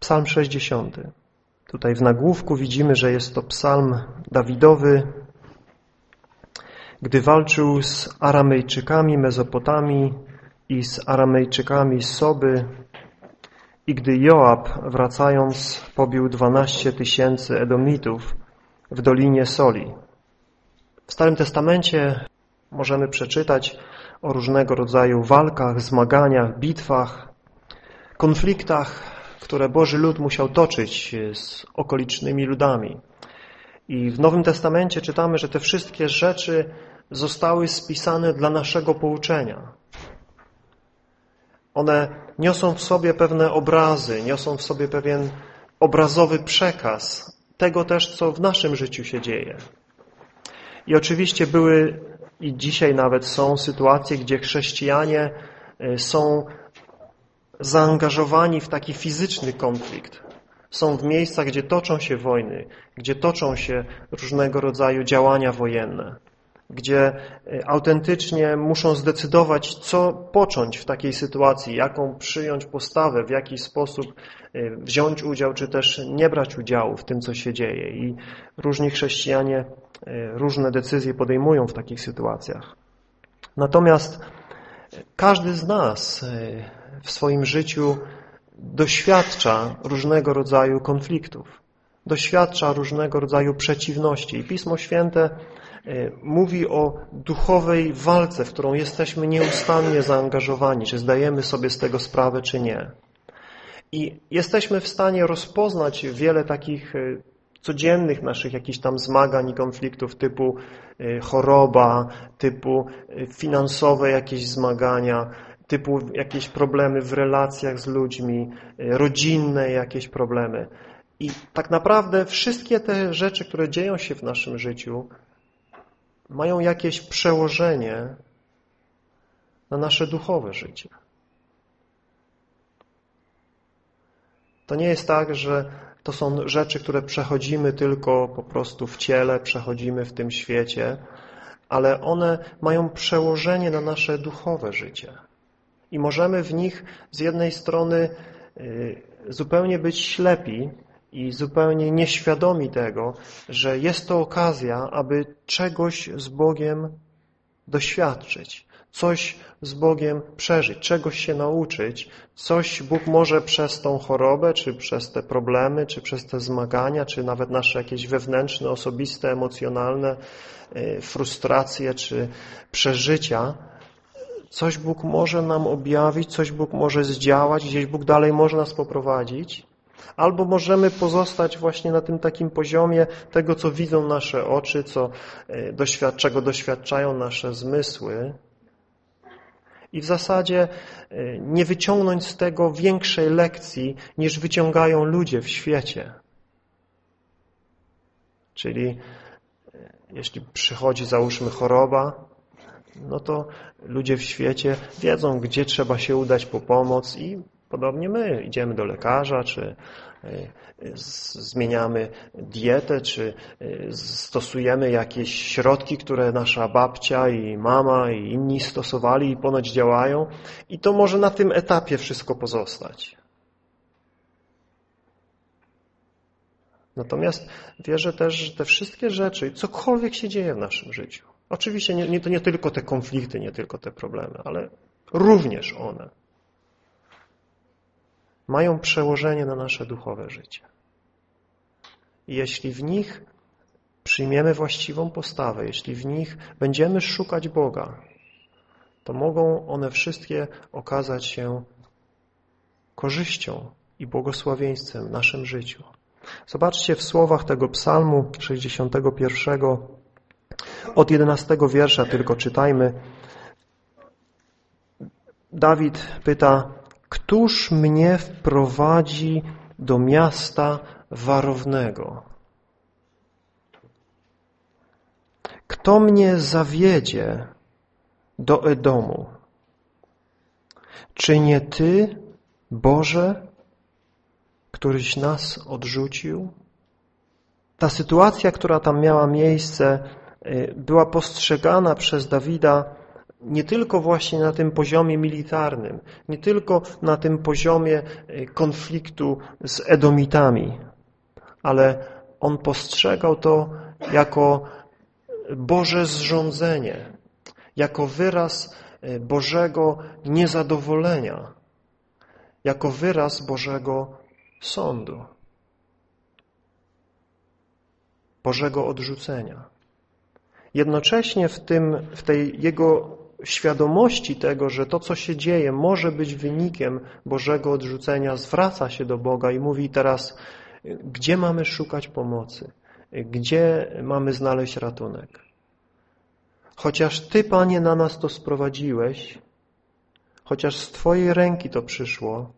Psalm 60. Tutaj w nagłówku widzimy, że jest to psalm Dawidowy, gdy walczył z Aramejczykami Mezopotami i z Aramejczykami Soby i gdy Joab wracając pobił 12 tysięcy Edomitów w Dolinie Soli. W Starym Testamencie możemy przeczytać o różnego rodzaju walkach, zmaganiach, bitwach, konfliktach, które Boży lud musiał toczyć z okolicznymi ludami. I w Nowym Testamencie czytamy, że te wszystkie rzeczy zostały spisane dla naszego pouczenia. One niosą w sobie pewne obrazy, niosą w sobie pewien obrazowy przekaz tego też, co w naszym życiu się dzieje. I oczywiście były i dzisiaj nawet są sytuacje, gdzie chrześcijanie y, są zaangażowani w taki fizyczny konflikt. Są w miejscach, gdzie toczą się wojny, gdzie toczą się różnego rodzaju działania wojenne, gdzie y, autentycznie muszą zdecydować, co począć w takiej sytuacji, jaką przyjąć postawę, w jaki sposób y, wziąć udział, czy też nie brać udziału w tym, co się dzieje. I różni chrześcijanie E, różne decyzje podejmują w takich sytuacjach. Natomiast każdy z nas e, w swoim życiu doświadcza różnego rodzaju konfliktów, doświadcza różnego rodzaju przeciwności. I Pismo Święte e, mówi o duchowej walce, w którą jesteśmy nieustannie zaangażowani, czy zdajemy sobie z tego sprawę, czy nie. I jesteśmy w stanie rozpoznać wiele takich codziennych naszych jakichś tam zmagań i konfliktów typu y, choroba, typu y, finansowe jakieś zmagania, typu jakieś problemy w relacjach z ludźmi, y, rodzinne jakieś problemy. I tak naprawdę wszystkie te rzeczy, które dzieją się w naszym życiu, mają jakieś przełożenie na nasze duchowe życie. To nie jest tak, że to są rzeczy, które przechodzimy tylko po prostu w ciele, przechodzimy w tym świecie, ale one mają przełożenie na nasze duchowe życie. I możemy w nich z jednej strony y, zupełnie być ślepi i zupełnie nieświadomi tego, że jest to okazja, aby czegoś z Bogiem doświadczyć, coś z Bogiem przeżyć, czegoś się nauczyć, coś Bóg może przez tą chorobę, czy przez te problemy, czy przez te zmagania, czy nawet nasze jakieś wewnętrzne, osobiste, emocjonalne y, frustracje, czy przeżycia, coś Bóg może nam objawić, coś Bóg może zdziałać, gdzieś Bóg dalej może nas poprowadzić, albo możemy pozostać właśnie na tym takim poziomie tego, co widzą nasze oczy, co, y, czego doświadczają nasze zmysły, i w zasadzie e, nie wyciągnąć z tego większej lekcji, niż wyciągają ludzie w świecie. Czyli e, jeśli przychodzi, załóżmy, choroba, no to ludzie w świecie wiedzą, gdzie trzeba się udać po pomoc i podobnie my idziemy do lekarza, czy zmieniamy dietę, czy stosujemy jakieś środki, które nasza babcia i mama i inni stosowali i ponoć działają i to może na tym etapie wszystko pozostać. Natomiast wierzę też, że te wszystkie rzeczy, cokolwiek się dzieje w naszym życiu, oczywiście nie, nie, to nie tylko te konflikty, nie tylko te problemy, ale również one mają przełożenie na nasze duchowe życie. I jeśli w nich przyjmiemy właściwą postawę, jeśli w nich będziemy szukać Boga, to mogą one wszystkie okazać się korzyścią i błogosławieństwem w naszym życiu. Zobaczcie w słowach tego psalmu 61 od 11 wiersza tylko czytajmy. Dawid pyta, Któż mnie wprowadzi do miasta warownego? Kto mnie zawiedzie do Edomu? Czy nie Ty, Boże, któryś nas odrzucił? Ta sytuacja, która tam miała miejsce, była postrzegana przez Dawida nie tylko właśnie na tym poziomie militarnym, nie tylko na tym poziomie e, konfliktu z Edomitami, ale on postrzegał to jako Boże zrządzenie, jako wyraz e, Bożego niezadowolenia, jako wyraz Bożego sądu, Bożego odrzucenia. Jednocześnie w, tym, w tej jego świadomości tego, że to, co się dzieje, może być wynikiem Bożego odrzucenia, zwraca się do Boga i mówi teraz, gdzie mamy szukać pomocy, gdzie mamy znaleźć ratunek. Chociaż Ty, Panie, na nas to sprowadziłeś, chociaż z Twojej ręki to przyszło,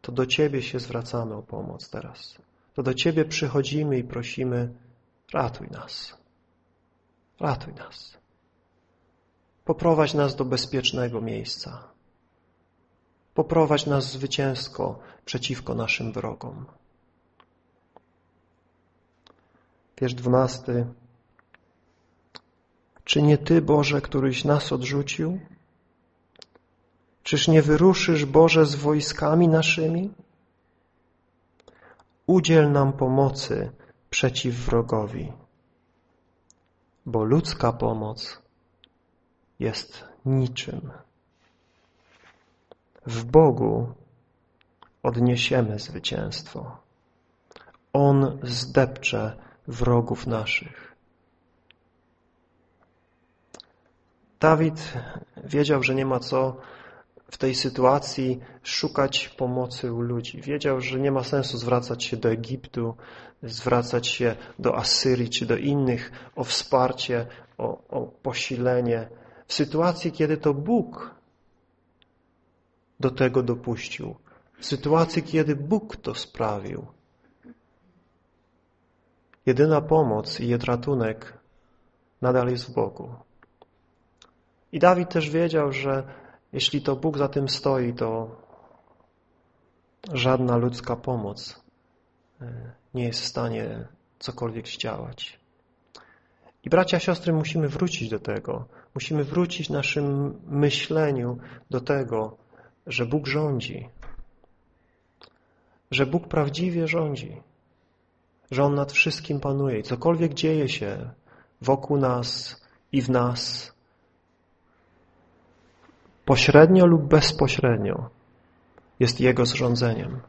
to do Ciebie się zwracamy o pomoc teraz. To do Ciebie przychodzimy i prosimy, ratuj nas. Ratuj nas. Poprowadź nas do bezpiecznego miejsca. Poprowadź nas zwycięsko przeciwko naszym wrogom. Wiersz dwunasty. Czy nie Ty, Boże, któryś nas odrzucił? Czyż nie wyruszysz, Boże, z wojskami naszymi? Udziel nam pomocy przeciw wrogowi, bo ludzka pomoc jest niczym. W Bogu odniesiemy zwycięstwo. On zdepcze wrogów naszych. Dawid wiedział, że nie ma co w tej sytuacji szukać pomocy u ludzi. Wiedział, że nie ma sensu zwracać się do Egiptu, zwracać się do Asyrii czy do innych o wsparcie, o, o posilenie. W sytuacji, kiedy to Bóg do tego dopuścił. W sytuacji, kiedy Bóg to sprawił. Jedyna pomoc i ratunek nadal jest w Bogu. I Dawid też wiedział, że jeśli to Bóg za tym stoi, to żadna ludzka pomoc e, nie jest w stanie cokolwiek zdziałać. I bracia, siostry, musimy wrócić do tego. Musimy wrócić naszym myśleniu do tego, że Bóg rządzi. Że Bóg prawdziwie rządzi. Że On nad wszystkim panuje. I cokolwiek dzieje się wokół nas i w nas, pośrednio lub bezpośrednio jest Jego zrządzeniem.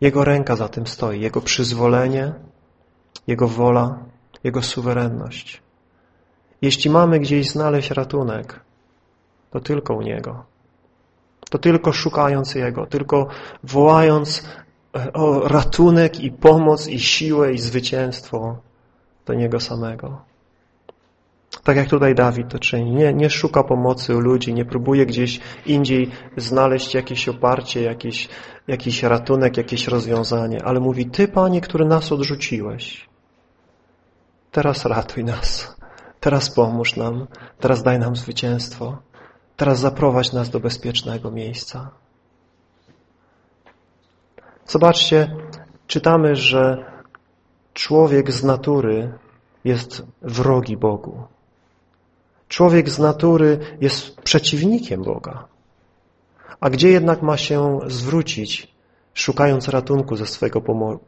Jego ręka za tym stoi, Jego przyzwolenie, Jego wola, Jego suwerenność. Jeśli mamy gdzieś znaleźć ratunek, to tylko u Niego. To tylko szukając Jego, tylko wołając e, o ratunek i pomoc i siłę i zwycięstwo do Niego samego. Tak jak tutaj Dawid to czyni. Nie, nie szuka pomocy u ludzi, nie próbuje gdzieś indziej znaleźć jakieś oparcie, jakiś, jakiś ratunek, jakieś rozwiązanie, ale mówi, Ty, Panie, który nas odrzuciłeś, teraz ratuj nas, teraz pomóż nam, teraz daj nam zwycięstwo, teraz zaprowadź nas do bezpiecznego miejsca. Zobaczcie, czytamy, że człowiek z natury jest wrogi Bogu. Człowiek z natury jest przeciwnikiem Boga. A gdzie jednak ma się zwrócić, szukając ratunku ze swego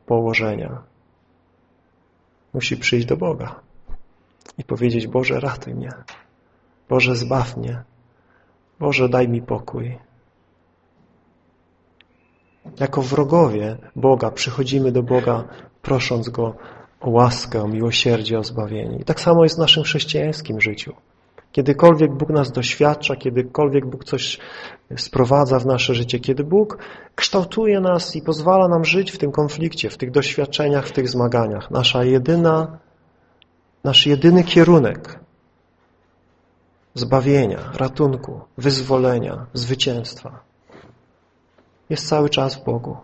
położenia? Musi przyjść do Boga i powiedzieć, Boże, ratuj mnie. Boże, zbaw mnie. Boże, daj mi pokój. Jako wrogowie Boga przychodzimy do Boga, prosząc Go o łaskę, o miłosierdzie, o zbawienie. I tak samo jest w naszym chrześcijańskim życiu. Kiedykolwiek Bóg nas doświadcza, kiedykolwiek Bóg coś sprowadza w nasze życie, kiedy Bóg kształtuje nas i pozwala nam żyć w tym konflikcie, w tych doświadczeniach, w tych zmaganiach. Nasza jedyna, nasz jedyny kierunek zbawienia, ratunku, wyzwolenia, zwycięstwa jest cały czas w Bogu,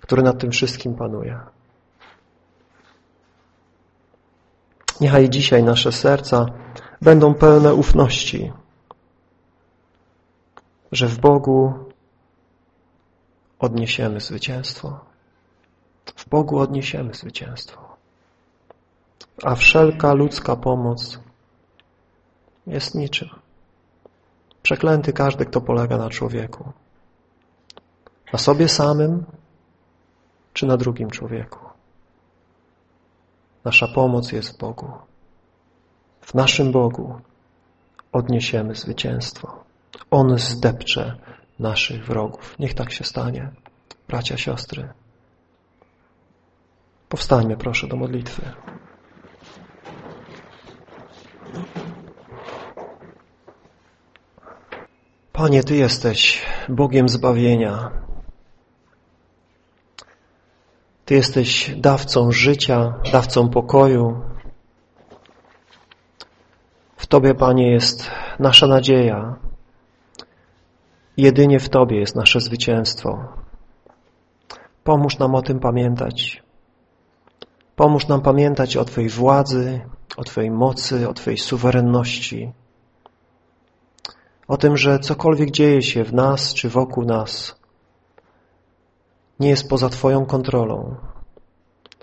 który nad tym wszystkim panuje. Niechaj dzisiaj nasze serca będą pełne ufności, że w Bogu odniesiemy zwycięstwo. W Bogu odniesiemy zwycięstwo. A wszelka ludzka pomoc jest niczym. Przeklęty każdy, kto polega na człowieku. Na sobie samym, czy na drugim człowieku. Nasza pomoc jest w Bogu. W naszym Bogu odniesiemy zwycięstwo. On zdepcze naszych wrogów. Niech tak się stanie, bracia, siostry. Powstańmy proszę do modlitwy. Panie, Ty jesteś Bogiem zbawienia. Ty jesteś dawcą życia, dawcą pokoju. Tobie, Panie, jest nasza nadzieja. Jedynie w Tobie jest nasze zwycięstwo. Pomóż nam o tym pamiętać. Pomóż nam pamiętać o Twojej władzy, o Twojej mocy, o Twojej suwerenności. O tym, że cokolwiek dzieje się w nas czy wokół nas, nie jest poza Twoją kontrolą,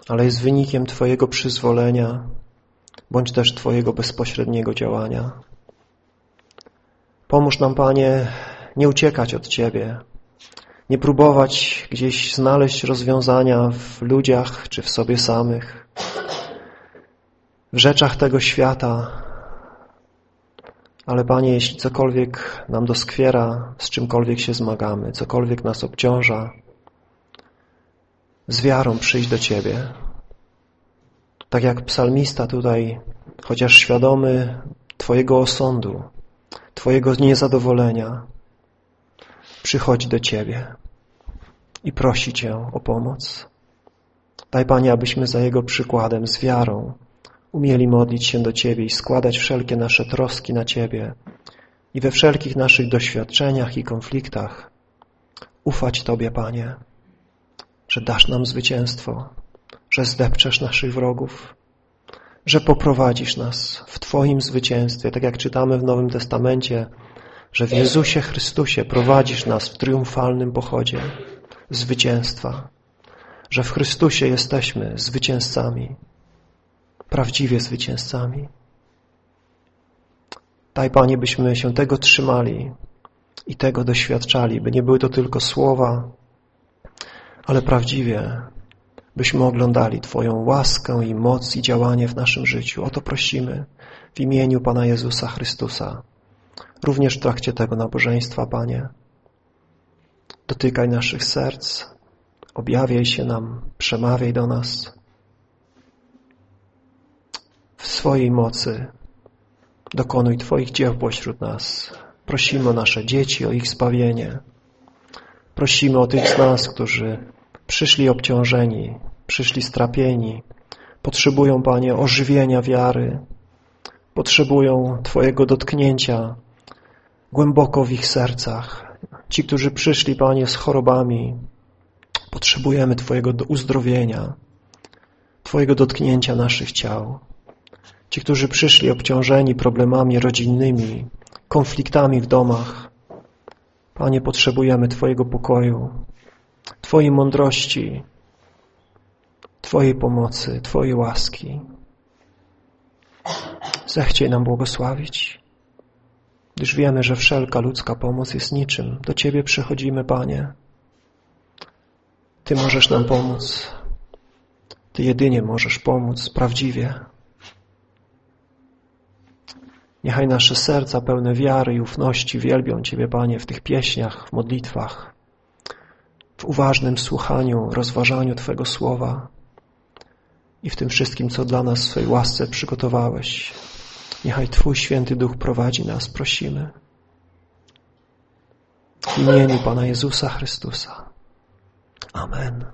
ale jest wynikiem Twojego przyzwolenia, bądź też Twojego bezpośredniego działania. Pomóż nam, Panie, nie uciekać od Ciebie, nie próbować gdzieś znaleźć rozwiązania w ludziach czy w sobie samych, w rzeczach tego świata. Ale Panie, jeśli cokolwiek nam doskwiera, z czymkolwiek się zmagamy, cokolwiek nas obciąża, z wiarą przyjść do Ciebie. Tak jak psalmista tutaj, chociaż świadomy Twojego osądu, Twojego niezadowolenia, przychodzi do Ciebie i prosi Cię o pomoc. Daj Panie, abyśmy za Jego przykładem, z wiarą, umieli modlić się do Ciebie i składać wszelkie nasze troski na Ciebie i we wszelkich naszych doświadczeniach i konfliktach ufać Tobie, Panie, że dasz nam zwycięstwo, że zdepczesz naszych wrogów, że poprowadzisz nas w Twoim zwycięstwie, tak jak czytamy w Nowym Testamencie, że w Jezusie Chrystusie prowadzisz nas w triumfalnym pochodzie zwycięstwa, że w Chrystusie jesteśmy zwycięzcami, prawdziwie zwycięzcami. Daj Panie, byśmy się tego trzymali i tego doświadczali, by nie były to tylko słowa, ale prawdziwie byśmy oglądali Twoją łaskę i moc i działanie w naszym życiu. O to prosimy w imieniu Pana Jezusa Chrystusa. Również w trakcie tego nabożeństwa, Panie. Dotykaj naszych serc, objawiaj się nam, przemawiaj do nas. W swojej mocy dokonuj Twoich dzieł pośród nas. Prosimy o nasze dzieci, o ich zbawienie. Prosimy o tych z nas, którzy przyszli obciążeni, przyszli strapieni, potrzebują, Panie, ożywienia wiary, potrzebują Twojego dotknięcia głęboko w ich sercach. Ci, którzy przyszli, Panie, z chorobami, potrzebujemy Twojego uzdrowienia, Twojego dotknięcia naszych ciał. Ci, którzy przyszli obciążeni problemami rodzinnymi, konfliktami w domach, Panie, potrzebujemy Twojego pokoju, Twojej mądrości, Twojej pomocy, Twojej łaski. Zechciej nam błogosławić, gdyż wiemy, że wszelka ludzka pomoc jest niczym. Do Ciebie przychodzimy, Panie. Ty możesz nam pomóc. Ty jedynie możesz pomóc prawdziwie. Niechaj nasze serca pełne wiary i ufności wielbią Ciebie, Panie, w tych pieśniach, w modlitwach, uważnym słuchaniu, rozważaniu Twojego Słowa i w tym wszystkim, co dla nas w swojej łasce przygotowałeś. Niechaj Twój Święty Duch prowadzi nas, prosimy. W imieniu Pana Jezusa Chrystusa. Amen.